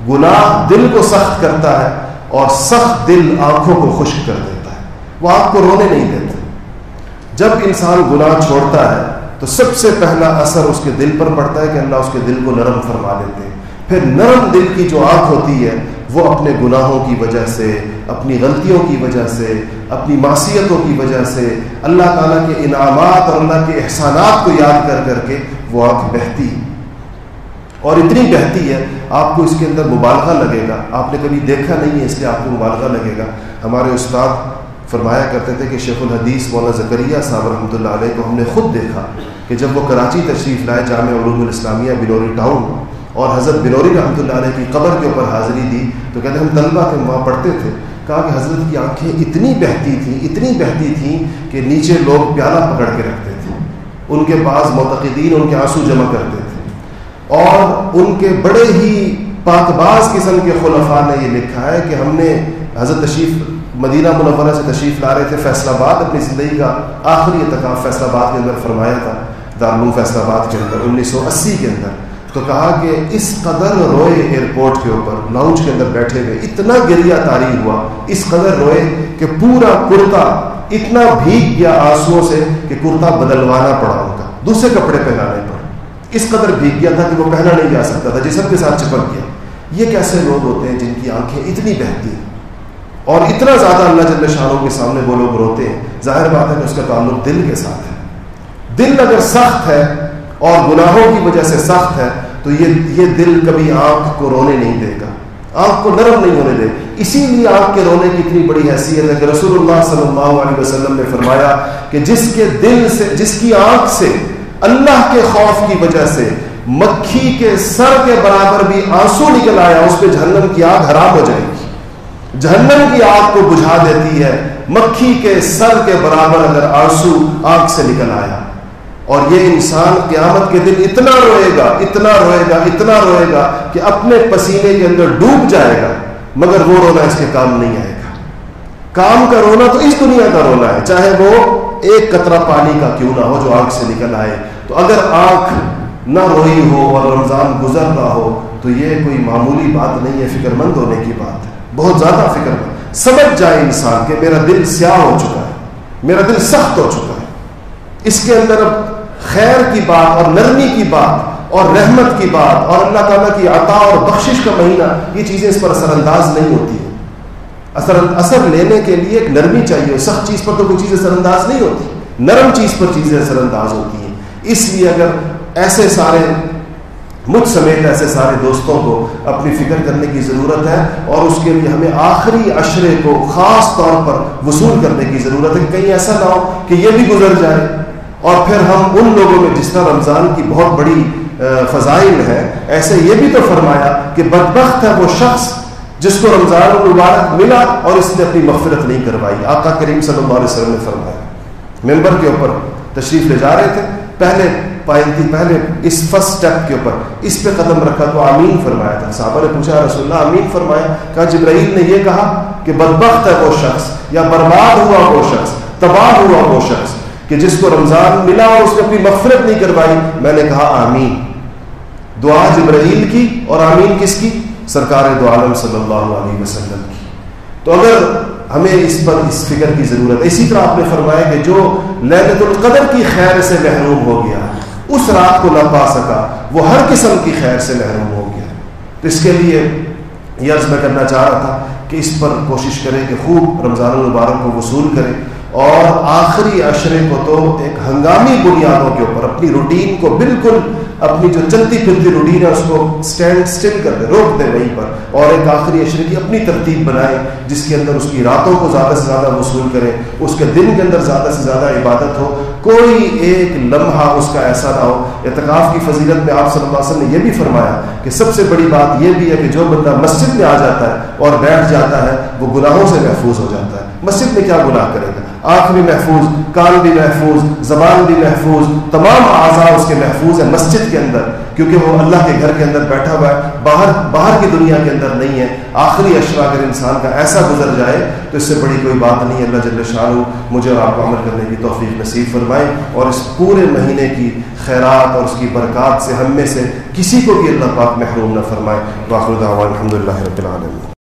گناہ دل کو سخت کرتا ہے اور سخت دل آنکھوں کو خشک کر دیتا ہے۔ وہ آنکھ کو رونے نہیں دیتے جب انسان گناہ چھوڑتا ہے تو سب سے پہلا اثر اس کے دل پر پڑتا ہے کہ اللہ اس کے دل کو نرم فرما دیتے ہیں۔ پھر نرم دل کی جو آنکھ ہوتی ہے، وہ اپنے گناہوں کی وجہ سے، اپنی غلطیوں کی وجہ سے، اپنی معصیتوں کی وجہ سے، اللہ تعالیٰ کے انعامات اور اللہ کے احسانات کو یاد کر کر کے وہ آنکھ بہتی۔ اور اتنی بہتی ہے، آپ کو اس کے اندر مبالغہ لگے گا۔ آپ نے کبھی دیکھا نہیں ہے، اس لیے آپ کو مبالغہ لگے گا۔ ہمارے استاد فرمایا کرتے تھے کہ شیخ الحدیث مولانا زکریہ صاحب رحمۃ اللہ علیہ کو ہم نے خود دیکھا کہ جب وہ کراچی تشریف لائے جامع علوم الاسلامیہ بلوری ٹاؤن اور حضرت بلوری رحمۃ اللہ علیہ کی قبر کے اوپر حاضری دی تو کہتے ہیں ہم طلبہ کے وہاں پڑھتے تھے۔ کہا کہ حضرت کی آنکھیں اتنی بہتی تھیں، اتنی بہتی تھیں کہ نیچے لوگ پیالہ پکڑ کے رکھتے تھے۔ ان کے پاس معتقدین، ان کے آنسو جمع کرتے تھے۔ اور ان کے بڑے ہی پاک باز قسم کے خلفاء نے یہ لکھا ہے کہ ہم نے حضرت تشریف مدینہ منورہ سے تشریف لا رہے تھے فیصلہ آباد، اپنی زندگی کا آخری اتقاف فیصلہ آباد کے اندر فرمایا تھا، دارالعلوم فیصلہ آباد کے اندر، انیس سو اسی کے اندر۔ تو کہا کہ اس قدر روئے ایئرپورٹ کے اوپر لاؤنچ کے اندر بیٹھے ہوئے، اتنا گریا تاری ہوا، اس قدر روئے کہ پورا کرتا اتنا بھیگ گیا آنسو سے کہ کرتا بدلوانا پڑا ان کا، دوسرے کپڑے پہنانے پڑے اس قدر بھیگ گیا تھا کہ وہ پہنا نہیں جا سکتا تھا، جسم کے ساتھ چپک گیا۔ یہ کیسے لوگ ہوتے ہیں جن کی آنکھیں اتنی بہتی ہیں؟ اور اتنا زیادہ اللہ جل شاہوں کے سامنے وہ لوگ روتے ہیں۔ ظاہر بات ہے کہ اس کا تعلق دل کے ساتھ ہے۔ دل اگر سخت ہے اور گناہوں کی وجہ سے سخت ہے، تو یہ یہ دل کبھی آنکھ کو رونے نہیں دے گا۔ آنکھ کو نرم نہیں ہونے دے۔ اسی لیے آنکھ کے رونے کی اتنی بڑی حیثیت ہے کہ رسول اللہ صلی اللہ علیہ وسلم نے فرمایا کہ جس کے دل سے، جس کی آنکھ سے، اللہ کے خوف کی وجہ سے مکھی کے سر کے برابر بھی آنسو نکل آیا، اس پہ جہنم کی آگ حرام ہو جائے گی۔ جہنم کی آگ کو بجھا دیتی ہے۔ مکھی کے سر کے برابر اگر آنسو آگ سے نکل آیا، اور یہ انسان قیامت کے دن اتنا روئے گا، اتنا روئے گا، اتنا روئے گا کہ اپنے پسینے کے اندر ڈوب جائے گا، مگر وہ رونا اس کے کام نہیں آئے گا۔ کام کا رونا تو اس دنیا کا رونا ہے، چاہے وہ ایک قطرہ پانی کا کیوں نہ ہو جو آگ سے نکل آئے۔ تو اگر آنکھ نہ روئی ہو اور رمضان گزر رہا ہو، تو یہ کوئی معمولی بات نہیں ہے فکر مند ہونے کی بات ہے۔ بہت زیادہ فکر مند سمجھ جائے انسان کہ میرا دل سیاہ ہو چکا ہے، میرا دل سخت ہو چکا ہے۔ اس کے اندر اب خیر کی بات اور نرمی کی بات اور رحمت کی بات اور اللہ تعالیٰ کی عطا اور بخشش کا مہینہ، یہ چیزیں اس پر اثر انداز نہیں ہوتی ہیں۔ اثر اثر لینے کے لیے ایک نرمی چاہیے، سخت چیز پر تو کوئی چیز اثر انداز نہیں ہوتی۔ نرم چیز پر چیزیں اثر انداز ہوتی ہیں۔ اس لیے اگر ایسے سارے مجھ سمیت ایسے سارے دوستوں کو اپنی فکر کرنے کی ضرورت ہے اور اس کے لیے ہمیں آخری اشرے کو خاص طور پر وصول کرنے کی ضرورت ہے کہیں ایسا نہ ہو کہ یہ بھی گزر جائے۔ اور پھر ہم ان لوگوں میں جس طرح رمضان کی بہت بڑی فضائل ہے، ایسے یہ بھی تو فرمایا کہ بدبخت ہے وہ شخص جس کو رمضان المبارک ملا اور اس نے اپنی مغفرت نہیں کروائی۔ آقا کریم صلی اللہ علیہ وسلم نے فرمایا۔ ممبر کے اوپر تشریف لے جا رہے تھے۔ پہلے تھی پہلے اس فرسٹ اسٹیپ کے اوپر۔ اس پہ قدم رکھا تو آمین فرمایا تھا۔ صحابہ نے پوچھا رسول اللہ، آمین فرمایا؟ کہا، جبرائیل نے یہ کہا کہ بدبخت ہے وہ شخص، یا برباد ہوا وہ شخص، تباہ ہوا وہ شخص، کہ جس کو رمضان ملا اور اس نے اپنی مغفرت نہیں کروائی۔ میں نے کہا، آمین۔ دعا جبرائیل کی اور آمین کس کی؟ سرکار دو عالم صلی اللہ علیہ وسلم کی۔ تو اگر ہمیں اس پر اس فکر کی ضرورت ہے، اسی طرح آپ نے فرمایا کہ جو لہنت القدر کی خیر سے محروم ہو گیا اس رات کو نہ پا سکا۔ وہ ہر قسم کی خیر سے محروم ہو گیا۔ تو اس کے لیے یہ عرض میں کرنا چاہ رہا تھا کہ اس پر کوشش کریں کہ خوب رمضان المبارک کو وصول کریں۔ اور آخری عشرے کو تو ایک ہنگامی بنیادوں کے اوپر اپنی روٹین کو بالکل اپنی جو چلتی پھرتی روٹین ہے اس کو اسٹینڈ اسٹل کر دیں، روک دیں وہیں پر۔ اور ایک آخری عشرے کی اپنی ترتیب بنائیں، جس کے اندر اس کی راتوں کو زیادہ سے زیادہ وصول کریں، اس کے دن کے اندر زیادہ سے زیادہ عبادت ہو۔ کوئی ایک لمحہ اس کا ایسا نہ ہو۔ اعتکاف کی فضیلت میں آپ صلی اللہ علیہ وسلم نے یہ بھی فرمایا کہ سب سے بڑی بات یہ بھی ہے کہ جو بندہ مسجد میں آ جاتا ہے اور بیٹھ جاتا ہے، وہ گناہوں سے محفوظ ہو جاتا ہے۔ مسجد میں کیا گناہ کرے گا؟ آنکھ بھی محفوظ کان بھی محفوظ زبان بھی محفوظ، تمام اعضاء اس کے محفوظ ہیں مسجد کے اندر، کیونکہ وہ اللہ کے گھر کے اندر بیٹھا ہوا ہے، باہر باہر کی دنیا کے اندر نہیں ہے۔ آخری اشرا اگر انسان کا ایسا گزر جائے، تو اس سے بڑی کوئی بات نہیں اللہ جل شاہ مجھے اور آپ کو عمل کرنے کی توفیق نصیب فرمائے۔ اور اس پورے مہینے کی خیرات اور اس کی برکات سے ہم میں سے کسی کو بھی اللہ پاک محروم نہ فرمائے۔ واخر الحمد للہ رب العالمین۔